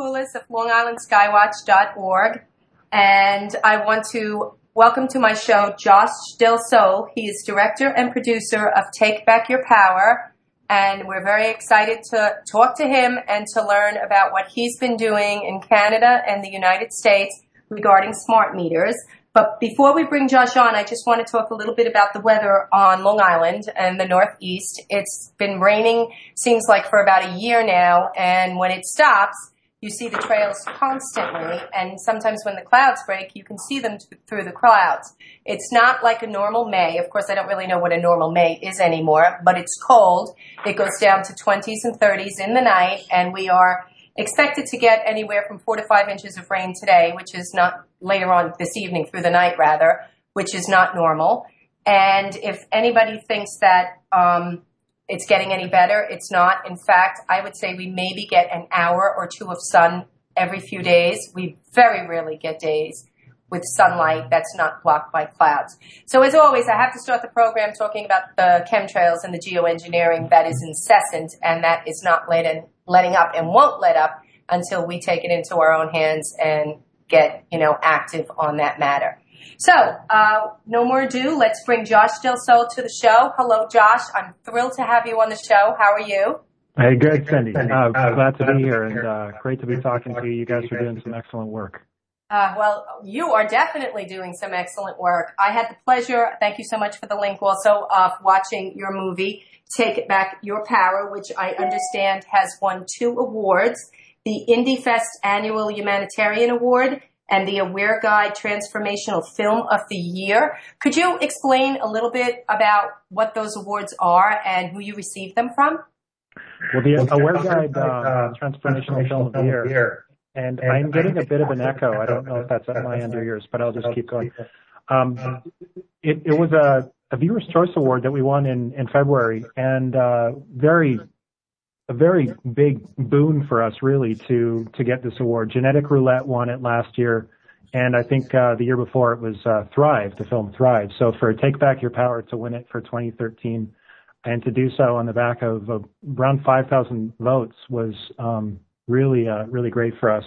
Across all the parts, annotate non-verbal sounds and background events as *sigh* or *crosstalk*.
Mercoulis of LongIslandSkywatch.org, and I want to welcome to my show Josh Del Sol. He is director and producer of Take Back Your Power, and we're very excited to talk to him and to learn about what he's been doing in Canada and the United States regarding smart meters. But before we bring Josh on, I just want to talk a little bit about the weather on Long Island and the Northeast. It's been raining, seems like for about a year now, and when it stops, you see the trails constantly, and sometimes when the clouds break, you can see them t- through the clouds. It's not like a normal May. Of course, I don't really know what a normal May is anymore, but it's cold. It goes down to 20s and 30s in the night, and we are expected to get anywhere from four to five inches of rain today, which is not later on this evening through the night rather, which is not normal. And if anybody thinks that um, it's getting any better, it's not. In fact, I would say we maybe get an hour or two of sun every few days. We very rarely get days with sunlight that's not blocked by clouds. So as always, I have to start the program talking about the chemtrails and the geoengineering that is incessant and that is not letting, letting up and won't let up until we take it into our own hands and get, you know, active on that matter. So, uh, no more ado. Let's bring Josh Del Sol to the show. Hello, Josh. I'm thrilled to have you on the show. How are you? Hey, good, Cindy. Uh, glad to be here and uh, great to be talking to you. You guys are doing some excellent work. Uh, well, you are definitely doing some excellent work. I had the pleasure, thank you so much for the link also, of watching your movie, Take It Back Your Power, which I understand has won two awards, the IndieFest Annual Humanitarian Award and the Aware Guide Transformational Film of the Year. Could you explain a little bit about what those awards are and who you received them from? Well, the Aware Guide uh, Transformational Film of the Year and I'm getting a bit of an echo. I don't know if that's at my end or yours, but I'll just keep going. Um, it, it was a, a Viewer's Choice Award that we won in, in February, and uh, very a very big boon for us, really, to to get this award. Genetic Roulette won it last year, and I think uh, the year before it was uh, Thrive, the film Thrive. So for Take Back Your Power to win it for 2013, and to do so on the back of uh, around 5,000 votes was um, really, uh, really great for us.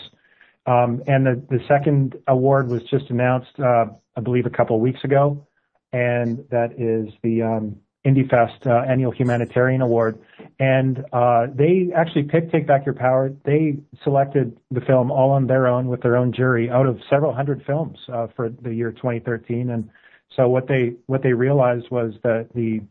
Um, and the, the second award was just announced, uh, I believe, a couple of weeks ago, and that is the um, IndieFest uh, Annual Humanitarian Award. And uh, they actually picked Take Back Your Power. They selected the film all on their own with their own jury out of several hundred films uh, for the year 2013. And so what they what they realized was that the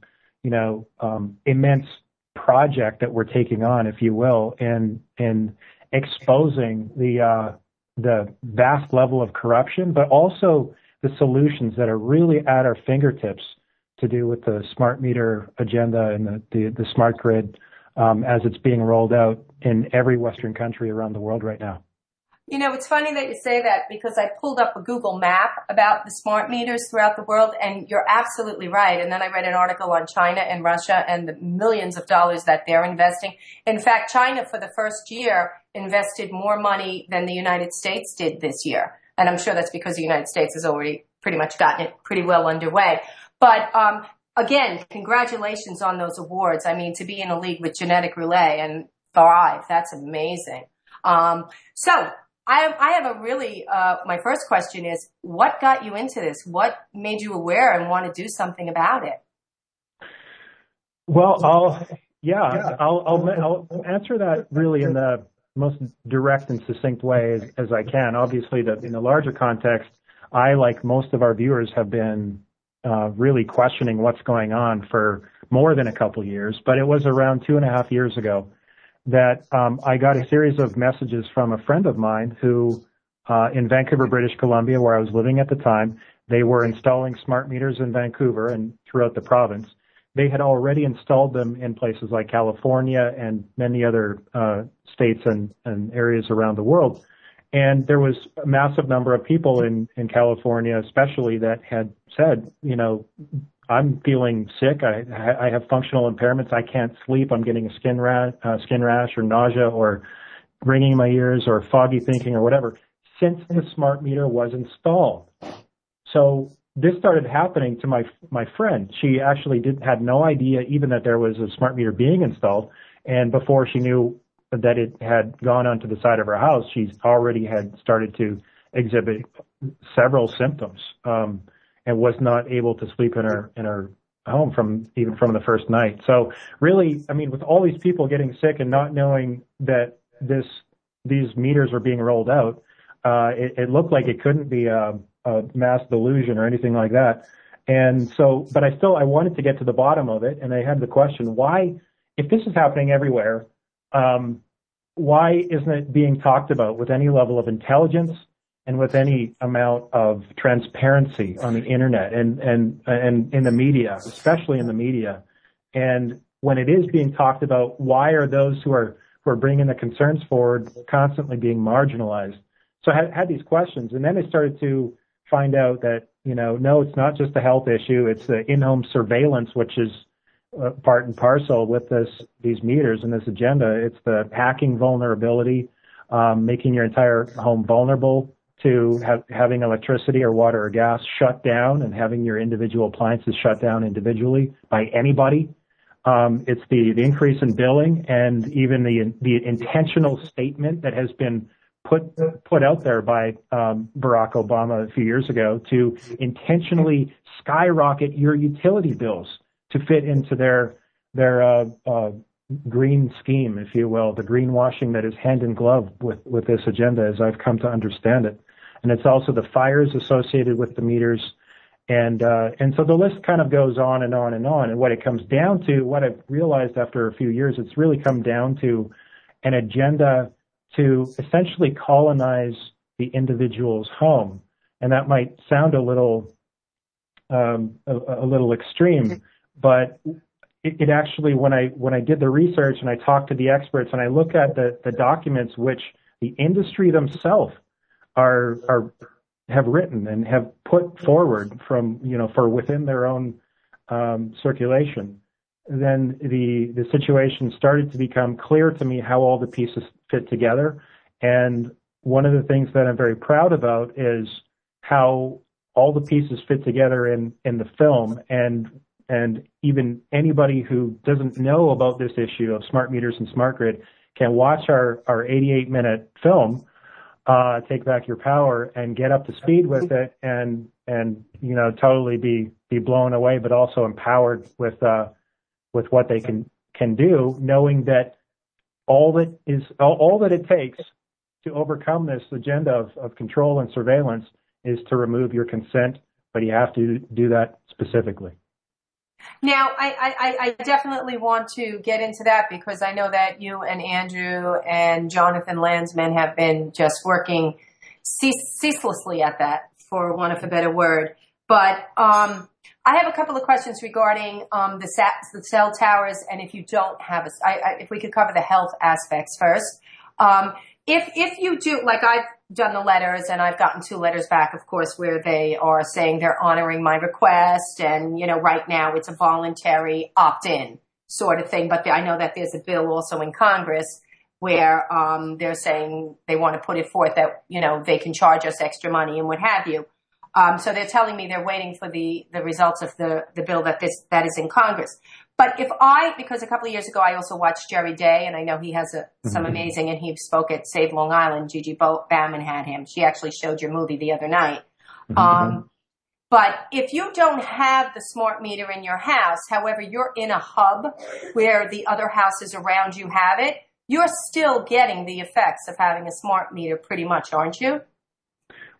you know um, immense project that we're taking on, if you will, in in exposing the uh, the vast level of corruption, but also the solutions that are really at our fingertips to do with the smart meter agenda and the smart grid um, as it's being rolled out in every Western country around the world right now. You know, it's funny that you say that because I pulled up a Google map about the smart meters throughout the world and you're absolutely right. And then I read an article on China and Russia and the millions of dollars that they're investing. In fact, China for the first year invested more money than the United States did this year. And I'm sure that's because the United States has already pretty much gotten it pretty well underway. But, um, again, congratulations on those awards. I mean, to be in a league with Genetic Roulette and Thrive, that's amazing. Um, so I, I have a really, uh, my first question is, what got you into this? What made you aware and want to do something about it? Well, I'll, yeah, yeah. I'll, I'll, I'll, answer that really in the most direct and succinct way as, as I can. Obviously, the, in the larger context, I, like most of our viewers, have been uh, really questioning what's going on for more than a couple years, but it was around two and a half years ago that um, I got a series of messages from a friend of mine who, uh, in Vancouver, British Columbia, where I was living at the time, they were installing smart meters in Vancouver and throughout the province. They had already installed them in places like California and many other uh, states and, and areas around the world. And there was a massive number of people in, in California, especially, that had said, you know, I'm feeling sick. I I have functional impairments. I can't sleep. I'm getting a skin rash, uh, skin rash, or nausea, or ringing in my ears, or foggy thinking, or whatever. Since the smart meter was installed, so this started happening to my my friend. She actually did had no idea even that there was a smart meter being installed, and before she knew that it had gone onto the side of her house, she's already had started to exhibit several symptoms um, and was not able to sleep in her in her home from even from the first night. So really, I mean, with all these people getting sick and not knowing that this these meters were being rolled out, uh, it, looked like it couldn't be a, mass delusion or anything like that. And so, but I still I wanted to get to the bottom of it, and I had the question: Why, if this is happening everywhere, Um, why isn't it being talked about with any level of intelligence and with any amount of transparency on the internet and and and in the media, especially in the media? And when it is being talked about, why are those who are who are bringing the concerns forward constantly being marginalized? So I had, had these questions, and then I started to find out that you know, no, it's not just a health issue; it's the in-home surveillance, which is part and parcel with this these meters and this agenda. It's the hacking vulnerability, um, making your entire home vulnerable to have, having electricity or water or gas shut down and having your individual appliances shut down individually by anybody. Um, it's the, the increase in billing and even the the intentional statement that has been put put out there by um, Barack Obama a few years ago to intentionally skyrocket your utility bills to fit into their their uh, uh, green scheme, if you will, the greenwashing that is hand in glove with with this agenda, as I've come to understand it. And it's also the fires associated with the meters, and uh, and so the list kind of goes on and on and on. And what it comes down to, what I've realized after a few years, it's really come down to an agenda to essentially colonize the individual's home. And that might sound a little um, a, a, little extreme, but it, actually when I when I did the research and I talked to the experts and I look at the, the documents which the industry themselves are are have written and have put forward from you know for within their own um, circulation, then the the situation started to become clear to me how all the pieces fit together. And one of the things that I'm very proud about is how all the pieces fit together in in the film and and even anybody who doesn't know about this issue of smart meters and smart grid can watch our our 88 minute film uh, take back your power and get up to speed with it and and you know totally be be blown away but also empowered with uh with what they can can do, knowing that all that is all, all that it takes to overcome this agenda of, of control and surveillance is to remove your consent, but you have to do that specifically. Now, I, I, I, definitely want to get into that because I know that you and Andrew and Jonathan Landsman have been just working ceaselessly at that, for want of a better word. But um, I have a couple of questions regarding um, the, the, cell towers, and if you don't have a, I, I, if we could cover the health aspects first. Um, if if you do, like I've done the letters, and I've gotten two letters back, of course, where they are saying they're honoring my request, and you know, right now it's a voluntary opt-in sort of thing. But I know that there's a bill also in Congress where um, they're saying they want to put it forth that you know they can charge us extra money and what have you. Um, so they're telling me they're waiting for the, the results of the, the bill that this, that is in Congress. But if I, because a couple of years ago I also watched Jerry Day, and I know he has a, some mm-hmm. amazing, and he spoke at Save Long Island. Gigi Bauman had him. She actually showed your movie the other night. Mm-hmm. Um, but if you don't have the smart meter in your house, however, you're in a hub where the other houses around you have it, you're still getting the effects of having a smart meter pretty much, aren't you?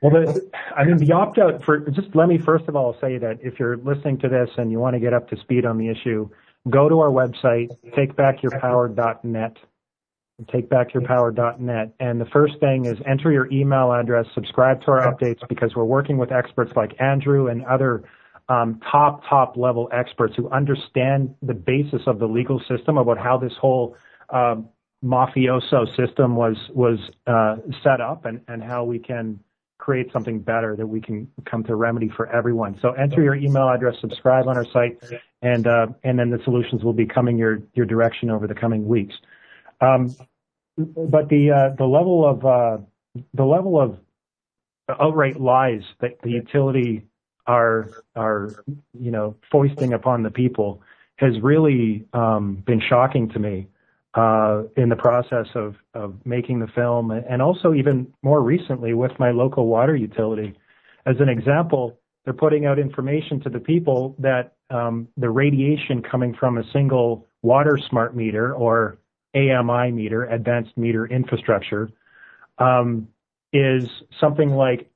Well, the, I mean, the opt out for just let me first of all say that if you're listening to this and you want to get up to speed on the issue, go to our website, takebackyourpower.net, takebackyourpower.net. And the first thing is enter your email address, subscribe to our updates because we're working with experts like Andrew and other um, top, top level experts who understand the basis of the legal system about how this whole um, mafioso system was was uh, set up and, and how we can create something better that we can come to remedy for everyone. So enter your email address, subscribe on our site, and uh, and then the solutions will be coming your your direction over the coming weeks. Um, but the uh, the level of uh, the level of outright lies that the utility are are you know foisting upon the people has really um, been shocking to me. Uh, in the process of, of making the film, and also even more recently with my local water utility. As an example, they're putting out information to the people that um, the radiation coming from a single water smart meter or AMI meter, advanced meter infrastructure, um, is something like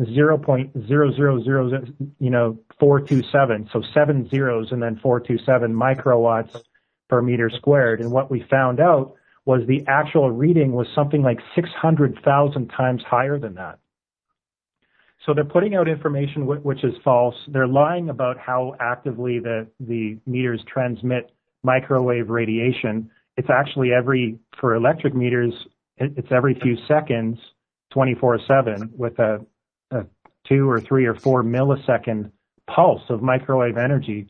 0.000, you know, 427. So seven zeros and then 427 microwatts per meter squared. And what we found out was the actual reading was something like 600,000 times higher than that. So they're putting out information which is false. They're lying about how actively the, the meters transmit microwave radiation. It's actually every, for electric meters, it's every few seconds, 24 7 with a, a two or three or four millisecond pulse of microwave energy.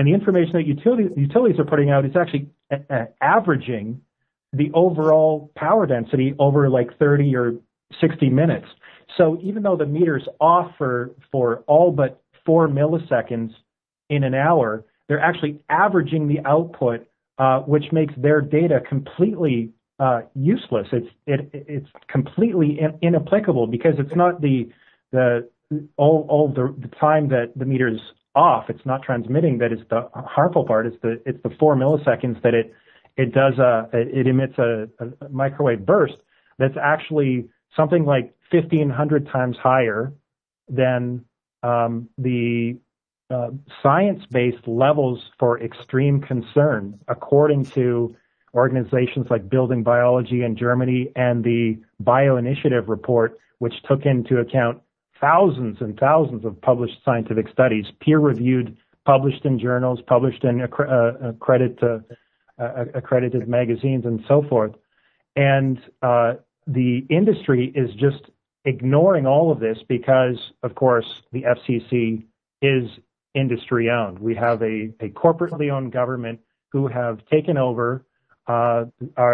And the information that utilities are putting out is actually uh, averaging the overall power density over like 30 or 60 minutes. So even though the meter's off for, for all but four milliseconds in an hour, they're actually averaging the output, uh, which makes their data completely uh, useless. It's it, it's completely in, inapplicable because it's not the the all all the, the time that the meter's off, it's not transmitting that is the harmful part. It's the it's the four milliseconds that it it does a it emits a, a microwave burst that's actually something like 1500 times higher than um, the uh, science-based levels for extreme concern, according to organizations like Building Biology in Germany and the Bioinitiative report, which took into account thousands and thousands of published scientific studies, peer-reviewed, published in journals, published in uh, accredit, uh, uh, accredited magazines, and so forth. And uh, the industry is just ignoring all of this because, of course, the FCC is industry owned. We have a, a corporately owned government who have taken over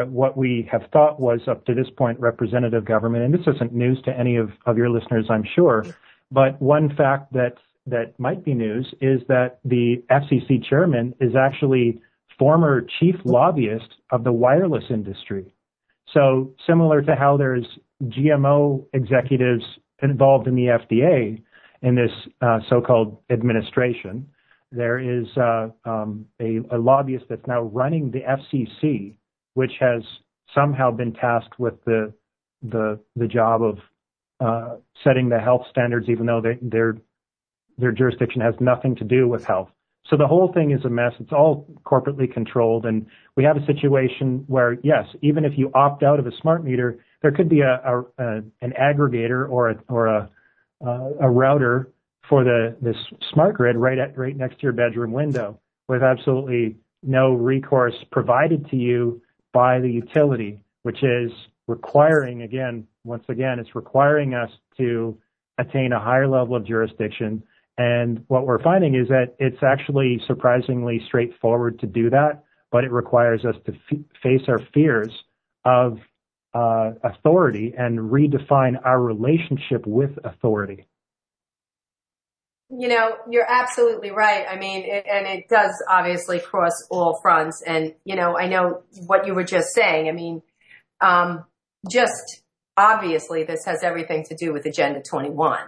what we have thought was up to this point representative government. And this isn't news to any of, of your listeners, I'm sure. But one fact that that might be news is that the FCC chairman is actually former chief lobbyist of the wireless industry. So similar to how there's GMO executives involved in the FDA in this uh, so-called administration, there is uh, um, a, lobbyist that's now running the FCC, which has somehow been tasked with the job of uh, setting the health standards, even though their their jurisdiction has nothing to do with health. So the whole thing is a mess. It's all corporately controlled, and we have a situation where, yes, even if you opt out of a smart meter, there could be an aggregator or a or a uh, a router for the this smart grid right at right next to your bedroom window with absolutely no recourse provided to you by the utility, which is requiring again, once again, it's requiring us to attain a higher level of jurisdiction. And what we're finding is that it's actually surprisingly straightforward to do that, but it requires us to f- face our fears of uh, authority and redefine our relationship with authority. You know, you're absolutely right. I mean, it, and it does obviously cross all fronts. And, you know, I know what you were just saying. I mean, um, just obviously this has everything to do with Agenda 21.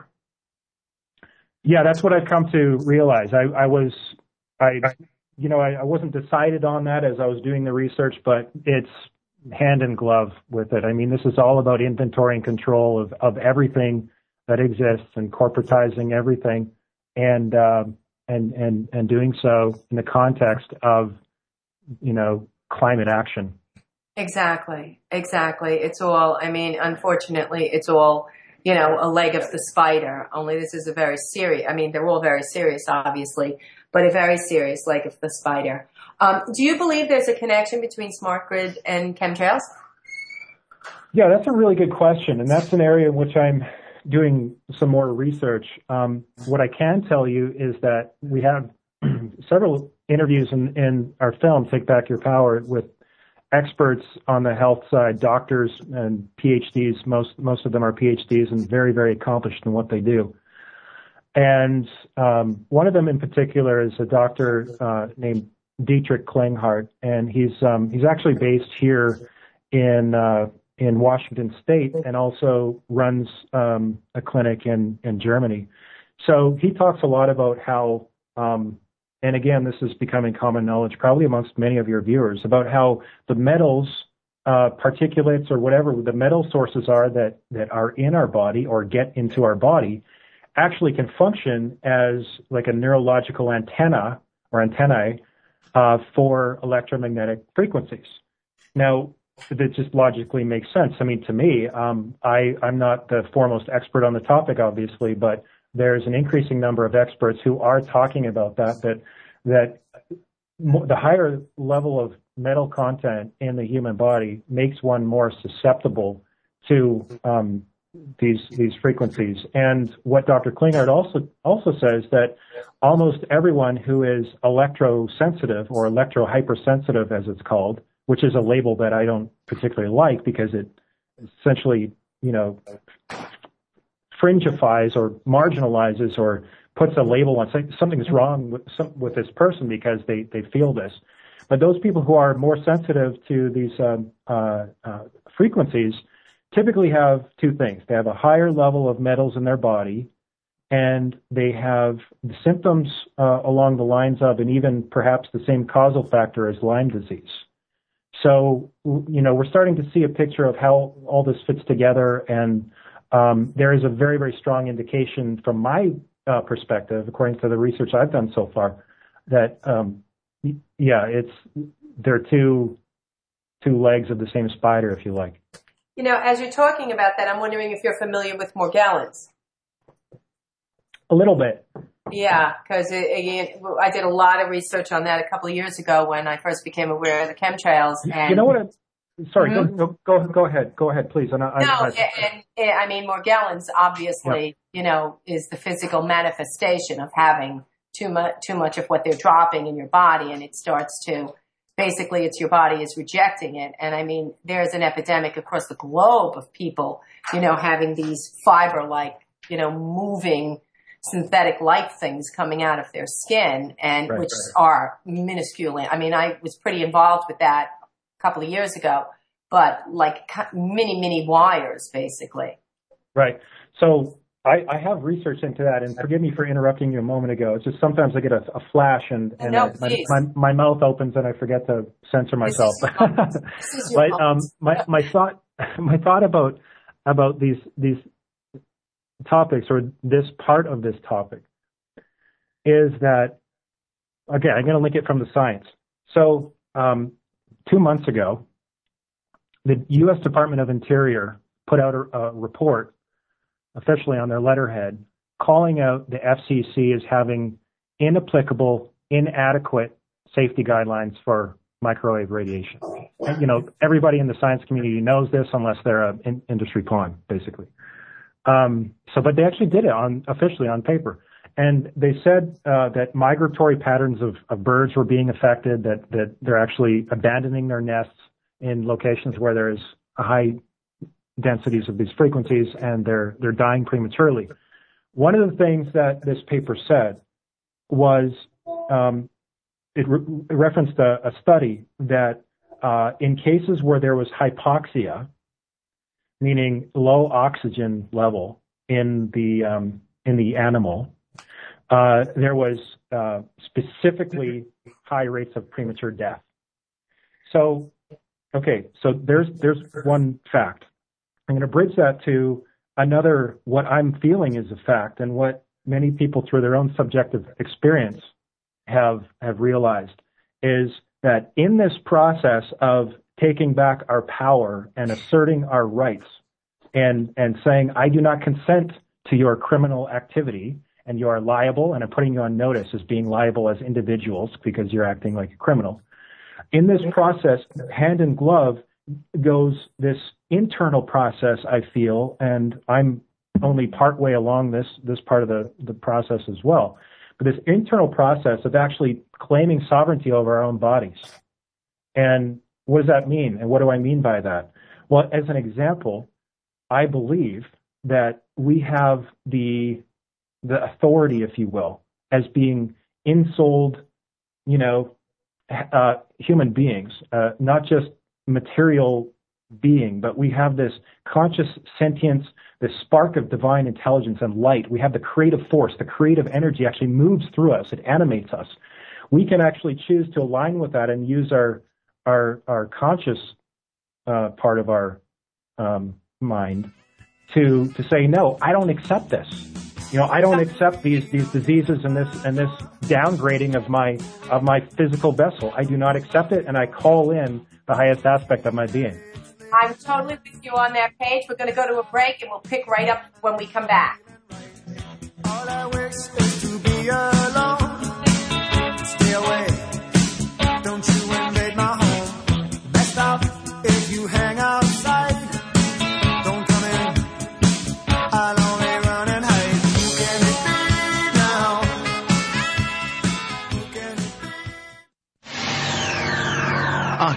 Yeah, that's what I've come to realize. I, I was, I, you know, I, I wasn't decided on that as I was doing the research, but it's hand in glove with it. I mean, this is all about inventory and control of, of everything that exists and corporatizing everything and uh, and and and doing so in the context of you know climate action. Exactly, exactly. It's all. I mean, unfortunately, it's all you know a leg of the spider. Only this is a very serious. I mean, they're all very serious, obviously, but a very serious leg of the spider. Um, do you believe there's a connection between smart grid and chemtrails? Yeah, that's a really good question, and that's an area in which I'm doing some more research. Um, what I can tell you is that we have *clears throat* several interviews in, in our film, Take Back Your Power, with experts on the health side, doctors and PhDs. Most most of them are PhDs and very very accomplished in what they do. And um, one of them in particular is a doctor uh, named Dietrich Klinghardt, and he's um, he's actually based here in uh, in Washington State, and also runs um, a clinic in in Germany. So he talks a lot about how, um, and again, this is becoming common knowledge, probably amongst many of your viewers, about how the metals, uh, particulates, or whatever the metal sources are that that are in our body or get into our body, actually can function as like a neurological antenna or antennae uh, for electromagnetic frequencies. Now, that just logically makes sense. I mean, to me, um, I, I'm not the foremost expert on the topic, obviously, but there's an increasing number of experts who are talking about that, that, that the higher level of metal content in the human body makes one more susceptible to um, these these frequencies. And what Dr. Klinghardt also also says that almost everyone who is electrosensitive or electrohypersensitive, as it's called, which is a label that I don't particularly like because it essentially, you know, fringifies or marginalizes or puts a label on something, something's wrong with some, with this person because they they feel this. But those people who are more sensitive to these um, uh, uh, frequencies typically have two things. They have a higher level of metals in their body, and they have the symptoms uh, along the lines of, and even perhaps the same causal factor as Lyme disease. So, you know, we're starting to see a picture of how all this fits together, and um, there is a very, very strong indication from my uh, perspective, according to the research I've done so far, that um, yeah, it's they're two two legs of the same spider, if you like. You know, as you're talking about that, I'm wondering if you're familiar with Morgellons. A little bit. Yeah, because I did a lot of research on that a couple of years ago when I first became aware of the chemtrails. And you know what? I'm, sorry, mm-hmm. go, go go ahead, go ahead, please. And I, no, I, and, and, I mean Morgellons obviously, yeah. you know, is the physical manifestation of having too much too much of what they're dropping in your body, and it starts to basically it's your body is rejecting it. And I mean, there's an epidemic across the globe of people, you know, having these fiber like, you know, moving synthetic like things coming out of their skin and right, which right. are minuscule. I mean, I was pretty involved with that a couple of years ago, but like mini, mini wires basically. Right. So I, I, have research into that, and forgive me for interrupting you a moment ago. It's just sometimes I get a, a flash and, and no, I, my, my, my, mouth opens and I forget to censor myself. *laughs* but um, my my thought *laughs* my thought about about these these topics or this part of this topic is that okay, I'm going to link it from the science. So um, two months ago, the U.S. Department of Interior put out a, a report officially on their letterhead, calling out the FCC as having inapplicable, inadequate safety guidelines for microwave radiation. You know, everybody in the science community knows this unless they're an in- industry pawn, basically. Um, so, but they actually did it on officially on paper, and they said uh, that migratory patterns of, of birds were being affected. That that they're actually abandoning their nests in locations where there is high densities of these frequencies and they're they're dying prematurely. One of the things that this paper said was um, it, re- referenced a, a, study that uh, in cases where there was hypoxia, meaning low oxygen level in the um, in the animal, uh, there was uh, specifically high rates of premature death. So, okay, so there's there's one fact. I'm going to bridge that to another, what I'm feeling is a fact and what many people through their own subjective experience have, have realized is that in this process of taking back our power and asserting our rights and, and saying, I do not consent to your criminal activity and you are liable and I'm putting you on notice as being liable as individuals because you're acting like a criminal. In this process, hand in glove goes this internal process, I feel, and I'm only partway along this this part of the, the process as well. But this internal process of actually claiming sovereignty over our own bodies. And what does that mean? And what do I mean by that? Well, as an example, I believe that we have the the authority, if you will, as being insold, you know, uh, human beings, uh, not just material being, but we have this conscious sentience, this spark of divine intelligence and light. We have the creative force, the creative energy actually moves through us. It animates us. We can actually choose to align with that and use our our our conscious uh, part of our um, mind to to say no. I don't accept this. You know, I don't accept these these diseases and this and this downgrading of my of my physical vessel. I do not accept it, and I call in the highest aspect of my being. I'm totally with you on that page. We're going to go to a break, and we'll pick right up when we come back.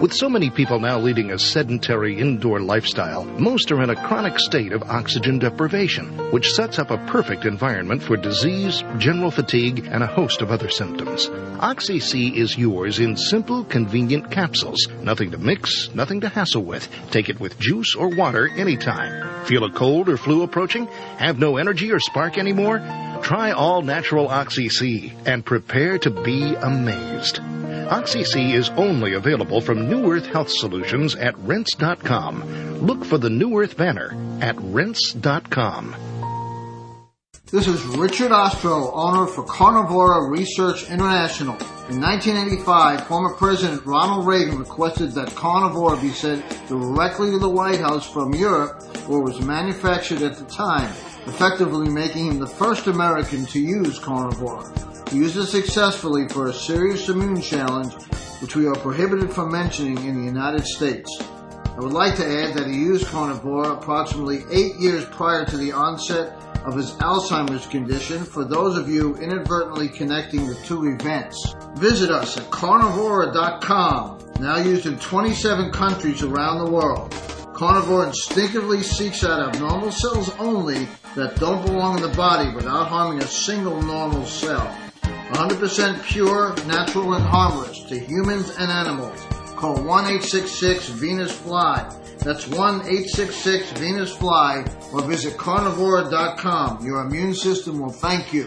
With so many people now leading a sedentary indoor lifestyle, most are in a chronic state of oxygen deprivation, which sets up a perfect environment for disease, general fatigue, and a host of other symptoms. Oxy C is yours in simple, convenient capsules. Nothing to mix, nothing to hassle with. Take it with juice or water anytime. Feel a cold or flu approaching? Have no energy or spark anymore? Try all natural Oxy C and prepare to be amazed. OxyC is only available from New Earth Health Solutions at rense.com. Look for the New Earth banner at rense.com. This is Richard Ostro, owner for Carnivora Research International. In 1985, former President Ronald Reagan requested that Carnivora be sent directly to the White House from Europe, where it was manufactured at the time, effectively making him the first American to use Carnivora. He used it successfully for a serious immune challenge, which we are prohibited from mentioning in the United States. I would like to add that he used Carnivora approximately eight years prior to the onset of his Alzheimer's condition for those of you inadvertently connecting the two events. Visit us at carnivora.com, now used in 27 countries around the world. Carnivora instinctively seeks out abnormal cells only that don't belong in the body without harming a single normal cell. 100% pure, natural, and harmless to humans and animals. Call 1-866-VENUS-FLY. That's 1-866-VENUS-FLY or visit carnivora.com. Your immune system will thank you.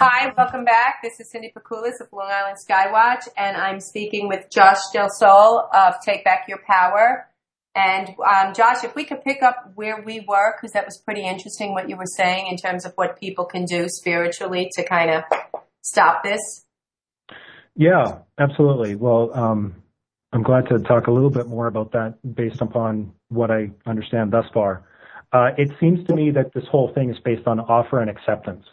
Hi, welcome back. This is Cindy Pakulis of Long Island Skywatch, and I'm speaking with Josh Del Sol of Take Back Your Power. And um, Josh, if we could pick up where we were, because that was pretty interesting what you were saying in terms of what people can do spiritually to kind of stop this. Yeah, absolutely. Well, um, I'm glad to talk a little bit more about that based upon what I understand thus far. Uh, it seems to me that this whole thing is based on offer and acceptance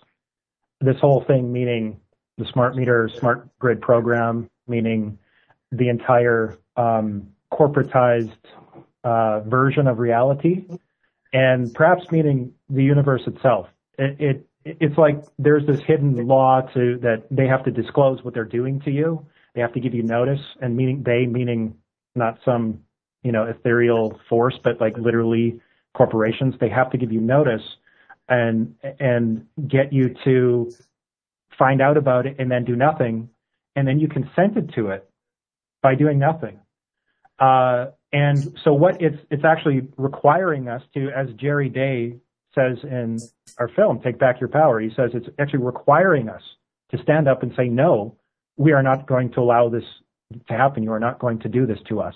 this whole thing, meaning the smart meter, smart grid program, meaning the entire um, corporatized uh, version of reality, and perhaps meaning the universe itself. It, it it's like there's this hidden law to that they have to disclose what they're doing to you. They have to give you notice, and meaning they meaning not some you know ethereal force, but like literally corporations. They have to give you notice and and get you to find out about it and then do nothing, and then you consented to it by doing nothing. Uh, and so what it's it's actually requiring us to, as Jerry Day says in our film, Take Back Your Power, he says it's actually requiring us to stand up and say, no, we are not going to allow this to happen. You are not going to do this to us.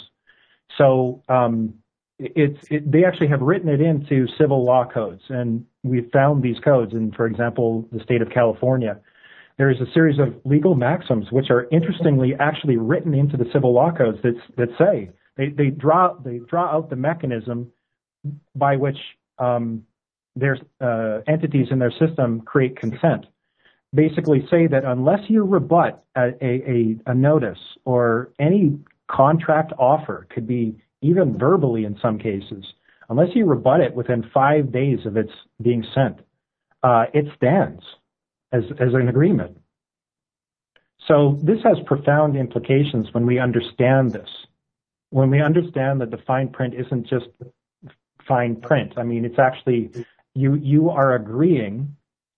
So um, it's it, they actually have written it into civil law codes, and we've found these codes. in, for example, the state of California, there is a series of legal maxims which are interestingly actually written into the civil law codes that that say they they draw they draw out the mechanism by which um, there's uh, entities in their system create consent. Basically, say that unless you rebut a, a, a notice or any contract offer, could be even verbally in some cases, unless you rebut it within five days of its being sent, uh, it stands as, as an agreement. So this has profound implications when we understand this. When we understand that the fine print isn't just fine print. I mean, it's actually you are agreeing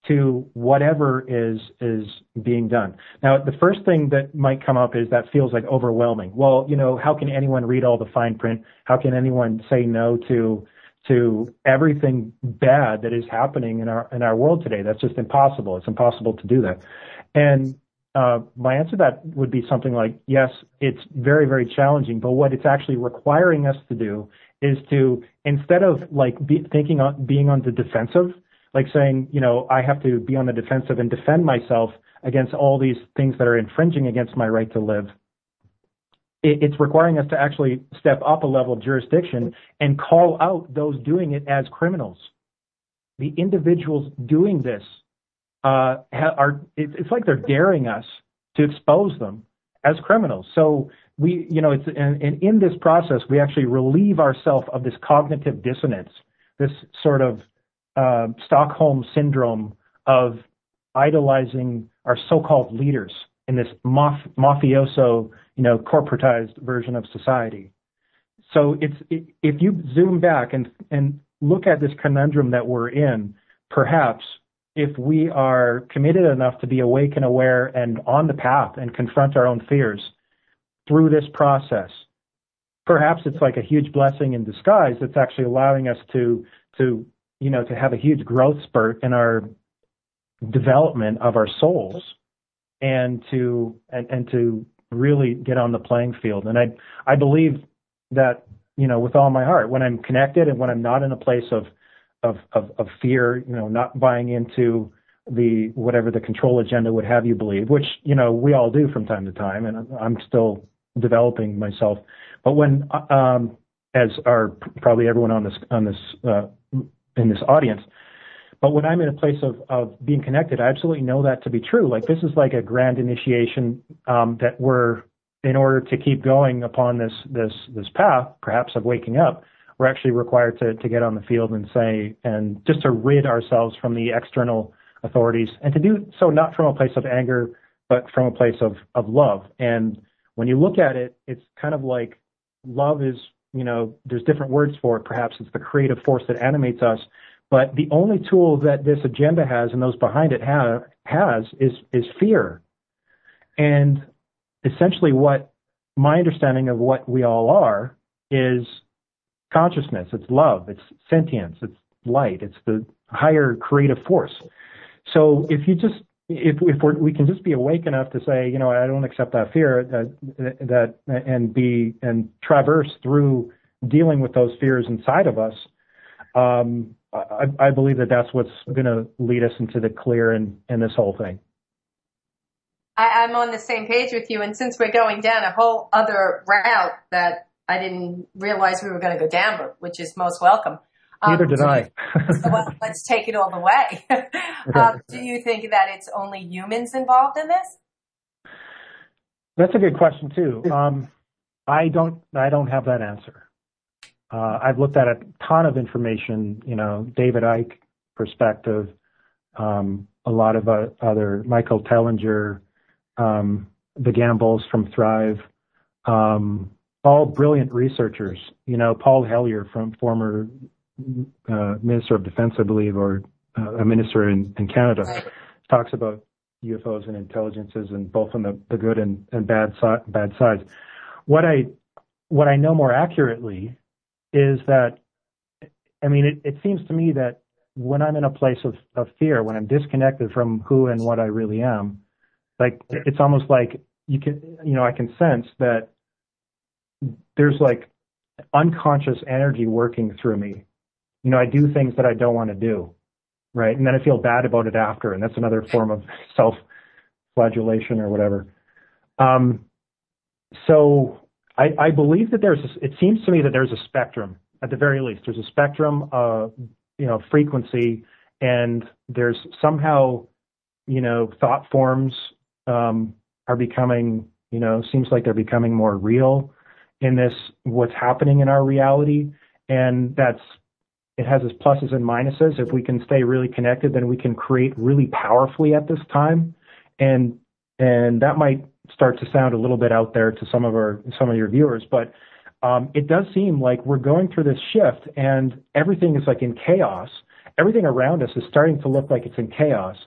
to whatever is is being done. Now, the first thing that might come up is that feels like overwhelming. Well, you know, how can anyone read all the fine print? How can anyone say no to to everything bad that is happening in our in our world today? That's just impossible. It's impossible to do that. And uh, my answer to that would be something like, yes, it's very, very challenging, but what it's actually requiring us to do is to, instead of like be, thinking on being on the defensive, like saying, you know, I have to be on the defensive and defend myself against all these things that are infringing against my right to live. It's requiring us to actually step up a level of jurisdiction and call out those doing it as criminals. The individuals doing this uh, are, it's like they're daring us to expose them as criminals. So we, you know, it's, and, and in this process, we actually relieve ourselves of this cognitive dissonance, this sort of uh, Stockholm syndrome of idolizing our so-called leaders in this maf- mafioso, you know, corporatized version of society. So it's it, if you zoom back and and look at this conundrum that we're in, perhaps if we are committed enough to be awake and aware and on the path and confront our own fears through this process, perhaps it's like a huge blessing in disguise that's actually allowing us to to you know, to have a huge growth spurt in our development of our souls and to and, and to really get on the playing field. And I I believe that, you know, with all my heart, when I'm connected and when I'm not in a place of of of, of fear, you know, not buying into the whatever the control agenda would have you believe, which you know we all do from time to time, and I'm still developing myself. But when, um, as are probably everyone on this on this uh, in this audience. But when I'm in a place of, of being connected, I absolutely know that to be true. Like this is like a grand initiation um, that we're, in order to keep going upon this this this path, perhaps of waking up, we're actually required to to get on the field and say and just to rid ourselves from the external authorities and to do so not from a place of anger, but from a place of of love. And when you look at it, it's kind of like love is you know, there's different words for it. Perhaps it's the creative force that animates us. But the only tool that this agenda has and those behind it have, has is, is fear. And essentially what my understanding of what we all are is consciousness. It's love. It's sentience. It's light. It's the higher creative force. So if you just if if we can just be awake enough to say, you know, I don't accept that fear, that that and be and traverse through dealing with those fears inside of us, um, I, I believe that that's what's going to lead us into the clear in in this whole thing. I, I'm on the same page with you, and since we're going down a whole other route that I didn't realize we were going to go down, but which is most welcome. Neither um, did I. well, *laughs* let's take it all the way. um, do you think that it's only humans involved in this? That's a good question too. Um, I don't. I don't have that answer. Uh, I've looked at a ton of information, you know, David Icke perspective, um, a lot of uh, other Michael Tellinger, um, the Gambles from Thrive, um, all brilliant researchers. You know, Paul Hellyer from former Minister of Defense, I believe, or uh, a minister in, in Canada, talks about UFOs and intelligences, and both on the, the good and, and bad si- bad sides. What I what I know more accurately is that, I mean, it, it seems to me that when I'm in a place of, of fear, when I'm disconnected from who and what I really am, like it's almost like you can, you know, I can sense that there's like unconscious energy working through me. You know, I do things that I don't want to do, right? And then I feel bad about it after, and that's another form of *laughs* self-flagellation or whatever. Um, so I, I believe that there's, a, it seems to me that there's a spectrum at the very least. There's a spectrum of, you know, frequency, and there's somehow, you know, thought forms um, are becoming, you know, seems like they're becoming more real in this what's happening in our reality, and that's it has its pluses and minuses. If we can stay really connected, then we can create really powerfully at this time, and and that might start to sound a little bit out there to some of our some of your viewers, but um, it does seem like we're going through this shift, and everything is like in chaos. Everything around us is starting to look like it's in chaos,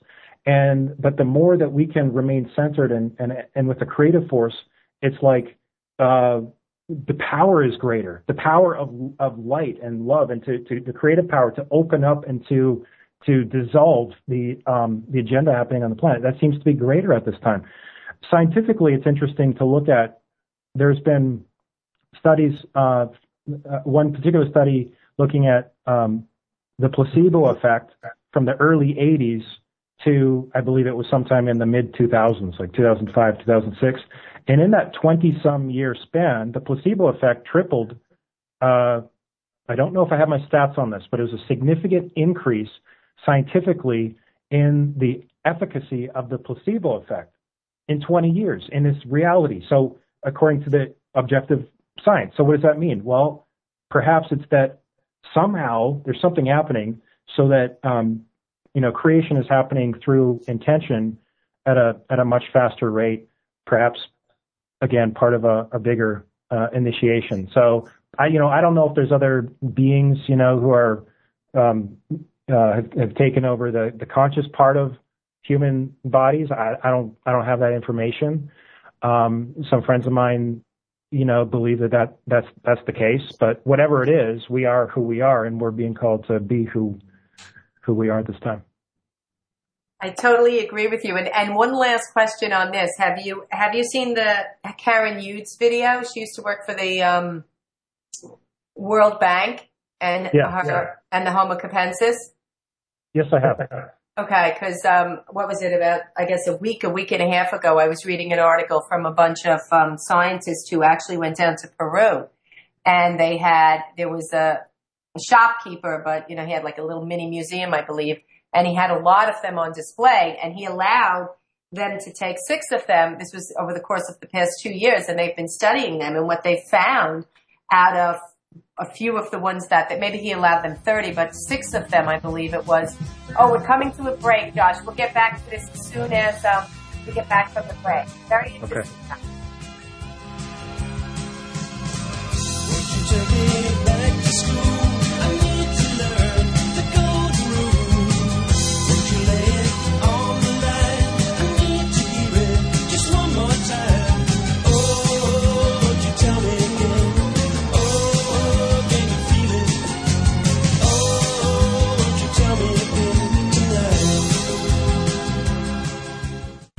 and but the more that we can remain centered and and and with the creative force, it's like uh, the power is greater. The power of of light and love, and to, to the creative power to open up and to to dissolve the um, the agenda happening on the planet. That seems to be greater at this time scientifically, it's interesting to look at. There's been studies, uh, uh, one particular study looking at um, the placebo effect from the early 80s to, I believe it was sometime in the mid 2000s, like 2005, 2006. And in that 20 some year span, the placebo effect tripled. Uh, I don't know if I have my stats on this, but it was a significant increase scientifically in the efficacy of the placebo effect in 20 years in this reality. So according to the objective science. So what does that mean? Well, perhaps it's that somehow there's something happening so that um, you know creation is happening through intention at a at a much faster rate. Perhaps again part of a, a bigger uh, initiation. So I you know I don't know if there's other beings you know who are um, uh, have, have taken over the the conscious part of human bodies. I, I don't I don't have that information. Um, some friends of mine, you know, believe that, that that's that's the case. But whatever it is, we are who we are, and we're being called to be who who we are at this time. I totally agree with you. And and one last question on this: Have you have you seen the Karen Hudes video? She used to work for the um, World Bank and yeah, her, yeah. and the Homo capensis. Yes, I have. Okay, because um, what was it about? I guess a week, a week and a half ago, I was reading an article from a bunch of um, scientists who actually went down to Peru, and they had there was a, a shopkeeper, but you know he had like a little mini museum, I believe, and he had a lot of them on display, and he allowed them to take six of them. This was over the course of the past two years, and they've been studying them, and what they found out of a few of the ones that, that maybe he allowed them 30, but six of them, I believe it was. Oh, we're coming to a break, Josh. We'll get back to this as soon as um, we get back from the break. Very interesting. Okay.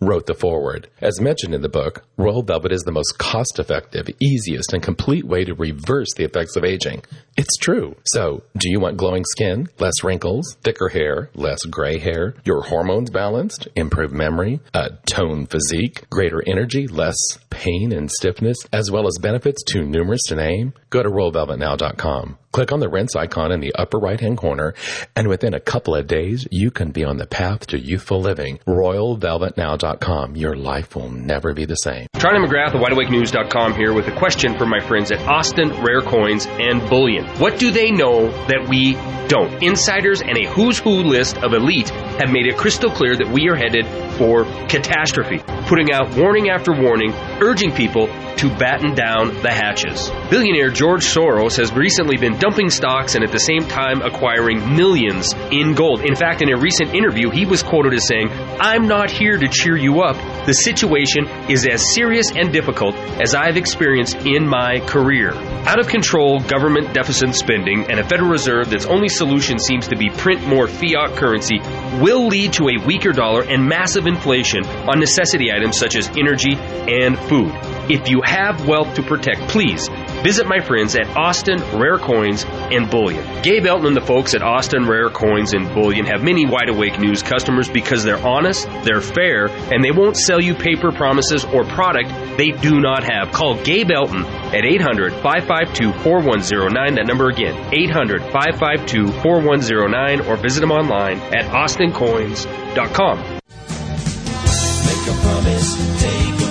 wrote the foreword. As mentioned in the book, Royal Velvet is the most cost effective, easiest, and complete way to reverse the effects of aging. It's true. So, do you want glowing skin, less wrinkles, thicker hair, less gray hair, your hormones balanced, improved memory, a toned physique, greater energy, less pain and stiffness, as well as benefits too numerous to name? Go to RoyalVelvetNow.com. Click on the Rense icon in the upper right hand corner, and within a couple of days, you can be on the path to youthful living. RoyalVelvetNow.com. Your life will never be the same. Charlie McGrath of WideAwakeNews.com here with a question for my friends at Austin Rare Coins and Bullion. What do they know that we don't? Insiders and a who's who list of elite have made it crystal clear that we are headed for catastrophe, putting out warning after warning, urging people to batten down the hatches. Billionaire George Soros has recently been dumping stocks and at the same time acquiring millions in gold. In fact, in a recent interview, he was quoted as saying, I'm not here to cheer you up. The situation is as serious and difficult as I've experienced in my career. Out of control government deficit spending and a Federal Reserve that's only solution seems to be print more fiat currency will lead to a weaker dollar and massive inflation on necessity items such as energy and food. If you have wealth to protect, please visit my friends at Austin Rare Coins and Bullion. Gabe Elton and the folks at Austin Rare Coins and Bullion have many wide awake news customers because they're honest, they're fair, and they won't sell you paper promises or product they do not have. Call Gabe Elton at 800 552 4109. That number again, 800 552 4109, or visit them online at austincoins.com. Make a promise,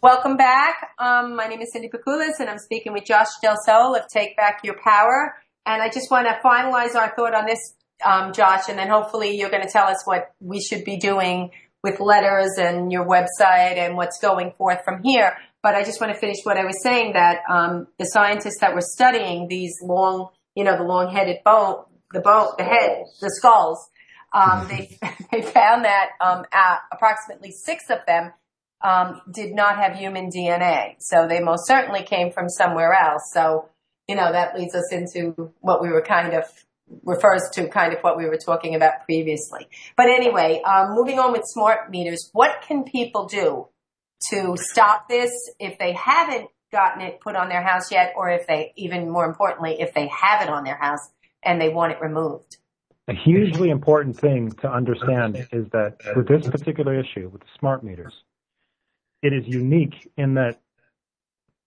Welcome back. Um, my name is Cindy Pakulis, and I'm speaking with Josh Del Sol of Take Back Your Power. And I just want to finalize our thought on this, um, Josh, and then hopefully you're going to tell us what we should be doing with letters and your website and what's going forth from here. But I just want to finish what I was saying that um, the scientists that were studying these long, you know, the long-headed bone, the bone, the head, the skulls, um, *laughs* they *laughs* they found that um, uh, approximately six of them um, did not have human DNA. So they most certainly came from somewhere else. So, you know, that leads us into what we were kind of refers to kind of what we were talking about previously. But anyway, um, moving on with smart meters, what can people do to stop this if they haven't gotten it put on their house yet, or if they, even more importantly, if they have it on their house and they want it removed? A hugely important thing to understand is that with this particular issue, with the smart meters, it is unique in that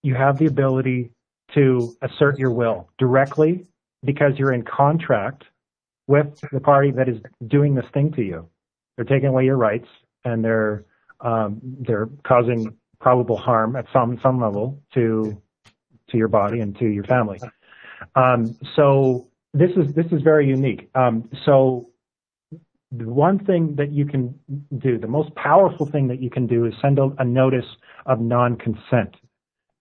you have the ability to assert your will directly because you're in contract with the party that is doing this thing to you. They're taking away your rights and they're um, they're causing probable harm at some some level to to your body and to your family. Um, so this is this is very unique. Um, so the one thing that you can do, the most powerful thing that you can do is send a, a notice of non-consent.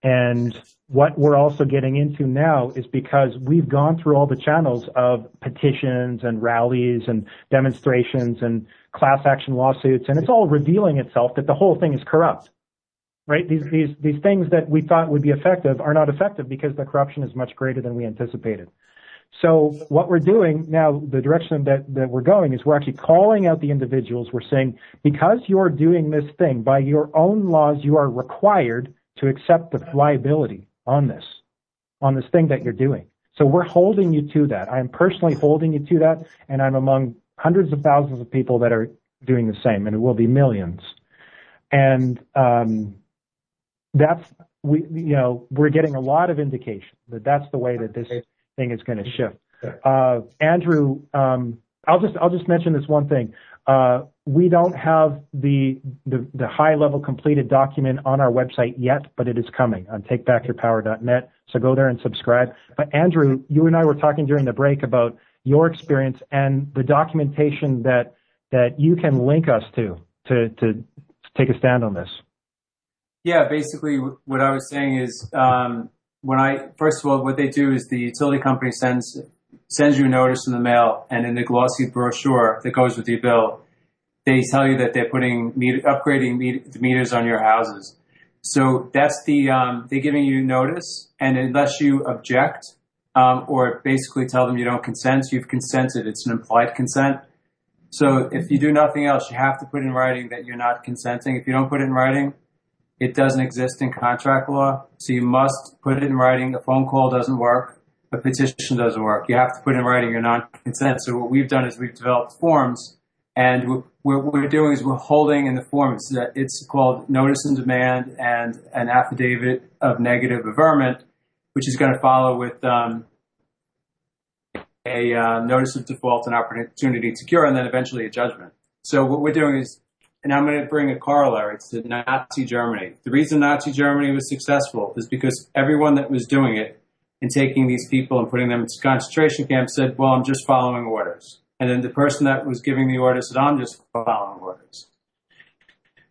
And what we're also getting into now is because we've gone through all the channels of petitions and rallies and demonstrations and class action lawsuits, and it's all revealing itself that the whole thing is corrupt. Right? These these these things that we thought would be effective are not effective because the corruption is much greater than we anticipated. So what we're doing now, the direction that, that we're going is we're actually calling out the individuals. We're saying, because you're doing this thing, by your own laws, you are required to accept the liability on this, on this thing that you're doing. So we're holding you to that. I'm personally holding you to that, and I'm among hundreds of thousands of people that are doing the same, and it will be millions. And um, that's we, you know, we're getting a lot of indication that that's the way that this thing is going to shift. Uh, Andrew, um, I'll just I'll just mention this one thing. Uh, we don't have the, the, the high level completed document on our website yet, but it is coming on takebackyourpower.net. So go there and subscribe. But Andrew, you and I were talking during the break about your experience and the documentation that that you can link us to to to take a stand on this. Yeah, basically what I was saying is um, when I first of all, what they do is the utility company sends sends you a notice in the mail, and in the glossy brochure that goes with the bill, they tell you that they're putting meter, upgrading meter, the meters on your houses. So that's the um, they're giving you notice, and unless you object um, or basically tell them you don't consent, you've consented. It's an implied consent. So if you do nothing else, you have to put in writing that you're not consenting. If you don't put it in writing, it doesn't exist in contract law. So you must put it in writing. A phone call doesn't work. A petition doesn't work. You have to put in writing your non-consent. So what we've done is we've developed forms and what we're doing is we're holding in the forms that it's called notice and demand and an affidavit of negative averment, which is going to follow with um, a uh, notice of default and opportunity to cure, and then eventually a judgment. So what we're doing is, and I'm going to bring a corollary to Nazi Germany. The reason Nazi Germany was successful is because everyone that was doing it and taking these people and putting them into concentration camps said, well, I'm just following orders. And then the person that was giving the orders said, I'm just following orders.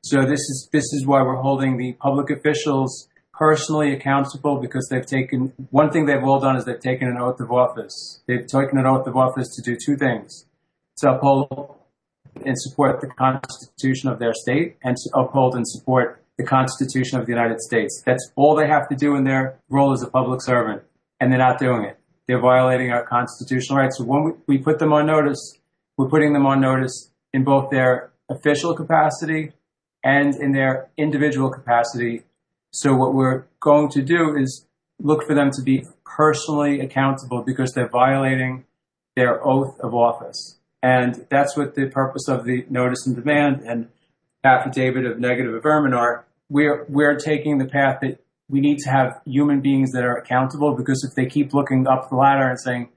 So this is, this is why we're holding the public officials personally accountable because they've taken one thing they've all done is they've taken an oath of office. They've taken an oath of office to do two things: to uphold and support the Constitution of their state, and to uphold and support the Constitution of the United States. That's all they have to do in their role as a public servant, and they're not doing it. They're violating our constitutional rights. So when we, we put them on notice, we're putting them on notice in both their official capacity and in their individual capacity so what we're going to do is look for them to be personally accountable because they're violating their oath of office. And that's what the purpose of the notice and demand and affidavit of negative averment are. We're, we're taking the path that we need to have human beings that are accountable because if they keep looking up the ladder and saying,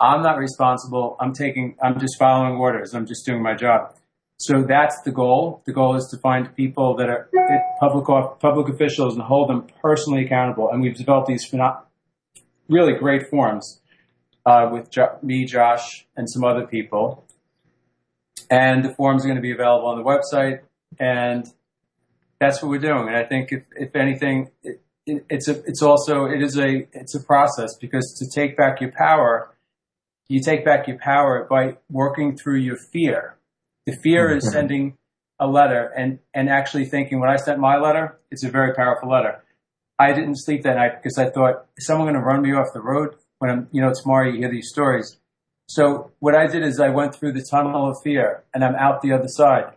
I'm not responsible, I'm taking, I'm just following orders, I'm just doing my job so that's the goal. The goal is to find people that are public public officials and hold them personally accountable. And we've developed these really great forms uh, with jo- me, Josh, and some other people. And the forms are going to be available on the website. And that's what we're doing. And I think if, if anything, it, it, it's a, it's also, it is a, it's a process because to take back your power, you take back your power by working through your fear the fear is mm-hmm. sending a letter and, and actually thinking when I sent my letter, it's a very powerful letter. I didn't sleep that night because I thought, is someone going to run me off the road? When I'm, you know, tomorrow you hear these stories. So what I did is I went through the tunnel of fear and I'm out the other side.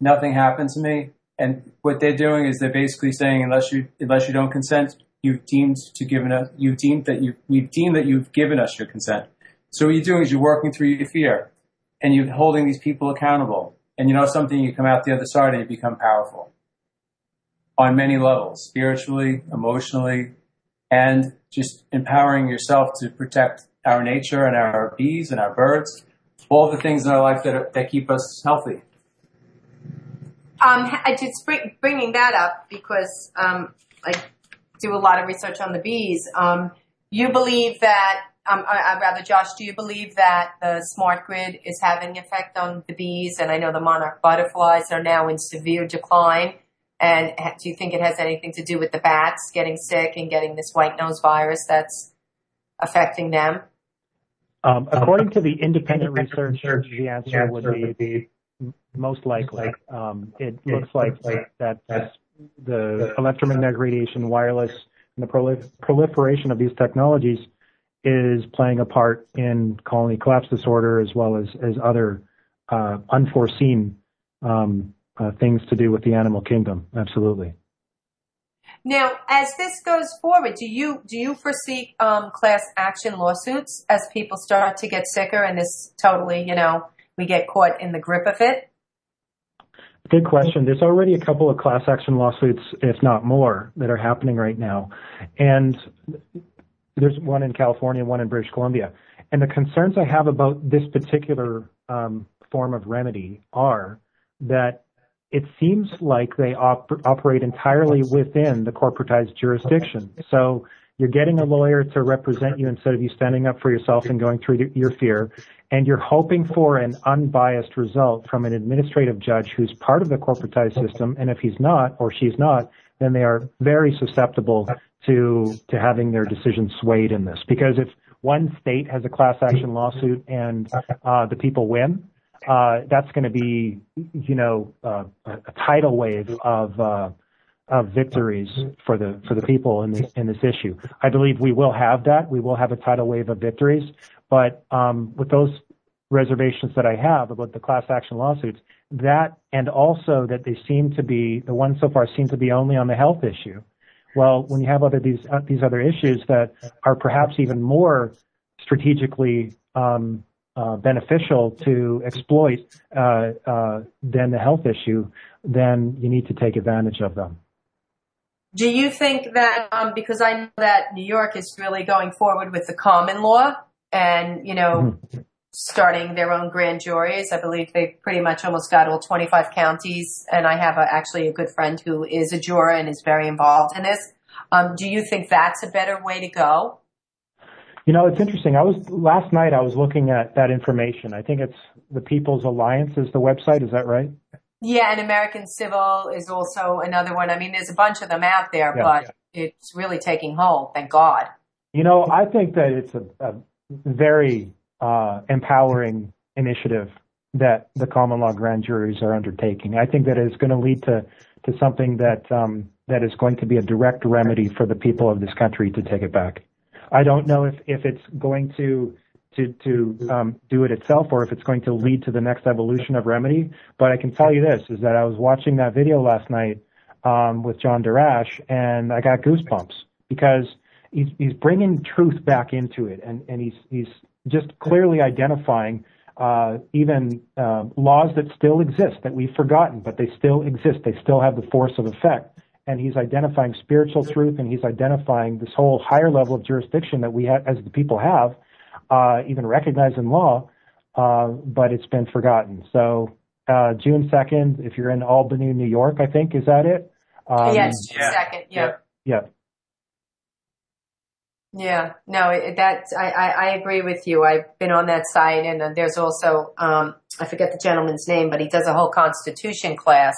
Nothing happened to me. And what they're doing is they're basically saying, unless you, unless you don't consent, you've deemed to given us, you've deemed that you, we've deemed that you've given us your consent. So what you're doing is you're working through your fear and you're holding these people accountable. And you know something, you come out the other side and you become powerful on many levels, spiritually, emotionally, and just empowering yourself to protect our nature and our bees and our birds, all the things in our life that, are, that keep us healthy. Um, I just bring, bringing that up because um, I do a lot of research on the bees. Um, you believe that um, I, rather, Josh, do you believe that the smart grid is having an effect on the bees? And I know the monarch butterflies are now in severe decline. And do you think it has anything to do with the bats getting sick and getting this white nose virus that's affecting them? Um, according to the independent research, the answer would be most likely. Um, it looks like that the electromagnetic radiation, wireless, and the prolif- proliferation of these technologies is playing a part in colony collapse disorder as well as, as other uh, unforeseen um, uh, things to do with the animal kingdom. Absolutely. Now, as this goes forward, do you do you foresee um, class action lawsuits as people start to get sicker and this totally, you know, we get caught in the grip of it? Good question. There's already a couple of class action lawsuits, if not more, that are happening right now. And there's one in California, one in British Columbia. And the concerns I have about this particular um, form of remedy are that it seems like they op- operate entirely within the corporatized jurisdiction. So you're getting a lawyer to represent you instead of you standing up for yourself and going through your fear. And you're hoping for an unbiased result from an administrative judge who's part of the corporatized system. And if he's not or she's not, then they are very susceptible to to having their decisions swayed in this. Because if one state has a class action lawsuit and uh, the people win, uh, that's going to be, you know, uh, a tidal wave of uh, of victories for the for the people in this in this issue. I believe we will have that. We will have a tidal wave of victories, but um, with those reservations that I have about the class action lawsuits, that and also that they seem to be the ones so far seem to be only on the health issue. Well, when you have other these uh, these other issues that are perhaps even more strategically um, uh, beneficial to exploit uh, uh, than the health issue, then you need to take advantage of them. Do you think that um, because I know that New York is really going forward with the common law and you know mm-hmm. starting their own grand juries? I believe they pretty much almost got all 25 counties, and I have a, actually a good friend who is a juror and is very involved in this. Um, do you think that's a better way to go? You know, it's interesting. I was last night. I was looking at that information. I think it's the People's Alliance is the website. Is that right? Yeah, and American Civil is also another one. I mean, there's a bunch of them out there, yeah, but yeah. it's really taking hold. Thank God. You know, I think that it's a, a very uh, empowering initiative that the common law grand juries are undertaking. I think that it's going to lead to to something that um, that is going to be a direct remedy for the people of this country to take it back. I don't know if if it's going to to to um, do it itself or if it's going to lead to the next evolution of Remedy. But I can tell you this: is that I was watching that video last night um, with John Darash and I got goosebumps because he's he's bringing truth back into it, and and he's he's just clearly identifying uh, even uh, laws that still exist that we've forgotten, but they still exist. They still have the force of effect. And he's identifying spiritual truth, and he's identifying this whole higher level of jurisdiction that we have, as the people have, uh, even recognized in law, uh, but it's been forgotten. So uh, June 2nd, if you're in Albany, New York, I think, is that it? Um, yes, June yeah. 2nd, yeah. Yeah. Yeah, no, it, that I, I, I, agree with you. I've been on that site, and uh, there's also um, I forget the gentleman's name, but he does a whole Constitution class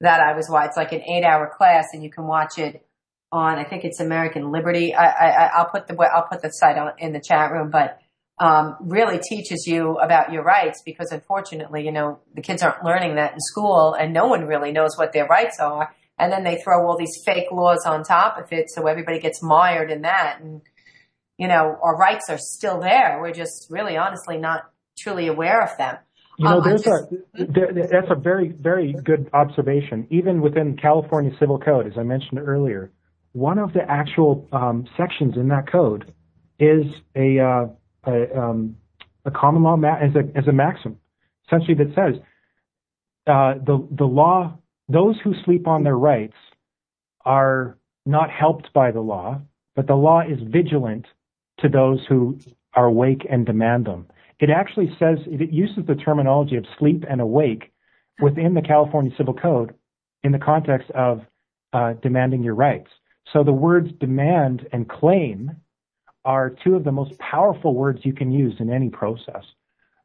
that I was watching. It's like an eight-hour class, and you can watch it on, I think it's American Liberty. I, I, I'll put the, I'll put the site on, in the chat room, but, um, really teaches you about your rights because unfortunately, you know, the kids aren't learning that in school and no one really knows what their rights are. And then they throw all these fake laws on top of it. So everybody gets mired in that. And, you know, our rights are still there. We're just really honestly not truly aware of them. You know, um, there's a there, that's a very very good observation. Even within California Civil Code, as I mentioned earlier, one of the actual um, sections in that code is a uh, a, um, a, common law ma- as a as a maxim, essentially that says uh, the the law those who sleep on their rights are not helped by the law, but the law is vigilant to those who are awake and demand them. It actually says it uses the terminology of sleep and awake within the California Civil Code in the context of uh, demanding your rights. So the words demand and claim are two of the most powerful words you can use in any process.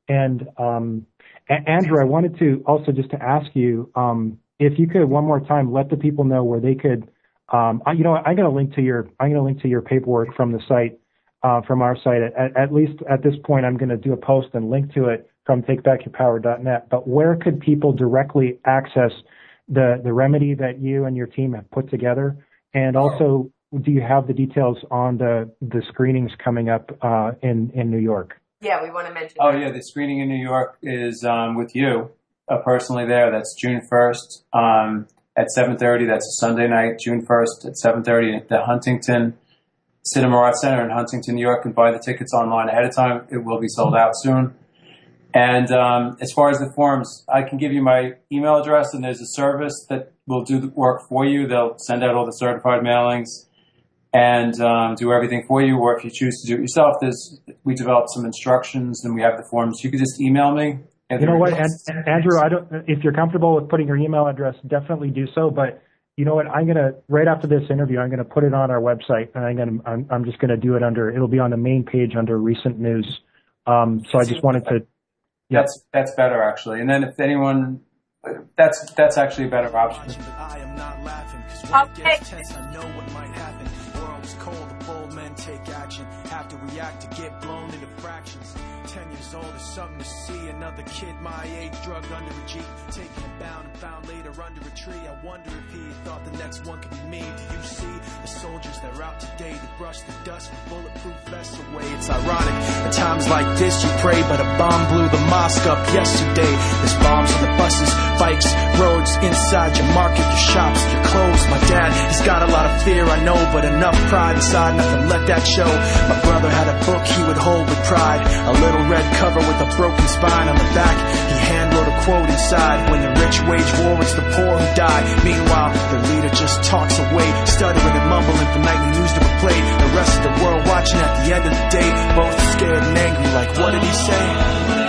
And um, Andrew, I wanted to also just to ask you um, if you could one more time let the people know where they could. Um, I, you know, I'm going to link to your I'm going to link to your paperwork from the site from our site. At, at, least at this point, I'm going to do a post and link to it from TakeBackYourPower.net. But where could people directly access the the remedy that you and your team have put together? And also, do you have the details on the the screenings coming up uh, in in New York? Yeah, we want to mention. Oh that. yeah, the screening in New York is um, with you uh, personally there. That's June first um, at seven thirty. That's a Sunday night, June first at seven thirty at the Huntington Cinema Arts Center in Huntington, New York. And buy the tickets online ahead of time. It will be sold out soon. And um, as far as the forms, I can give you my email address, and there's a service that will do the work for you. They'll send out all the certified mailings and um, do everything for you. Or if you choose to do it yourself, there's we developed some instructions, and we have the forms. You could just email me. You know what, and, Andrew? I don't. If you're comfortable with putting your email address, definitely do so. But you know what? I'm gonna right after this interview, I'm gonna put it on our website, and I'm gonna I'm, I'm just gonna do it under. It'll be on the main page under recent news. Um, so I just wanted to yeah. That's that's better actually. And then if anyone, that's that's actually a better option. Okay. Ten years old is something to see. Another kid my age drugged under a Jeep. Taken and bound and found later under a tree. I wonder if he thought the next one could be me. Do you see the soldiers that are out today to brush the dust with bulletproof vests away? It's ironic. At times like this you pray, but a bomb blew the mosque up yesterday. There's bombs on the buses, bikes, roads, inside your market, your shops, your clothes. My dad, he's got a lot of fear, I know, but enough pride inside, nothing let that show. My brother had a book he would hold with pride. A little red cover with a broken spine on the back. He hand wrote a quote inside. When the rich wage war, it's the poor who die. Meanwhile, the leader just talks away, stuttering and mumbling for nightly news to replay. The rest of the world watching at the end of the day, both scared and angry. Like, what did he say?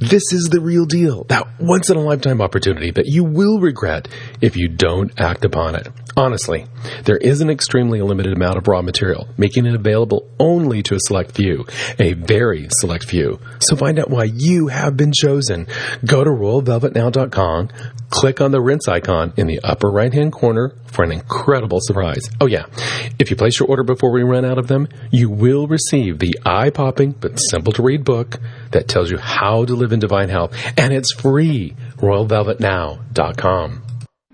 This is the real deal. That once in a lifetime opportunity that you will regret if you don't act upon it. Honestly, there is an extremely limited amount of raw material, making it available only to a select few, a very select few. So find out why you have been chosen. Go to royalvelvetnow.com, click on the Rense icon in the upper right hand corner for an incredible surprise. Oh yeah, if you place your order before we run out of them, you will receive the eye popping but simple to read book that tells you how to live in divine health, and it's free. RoyalVelvetNow.com.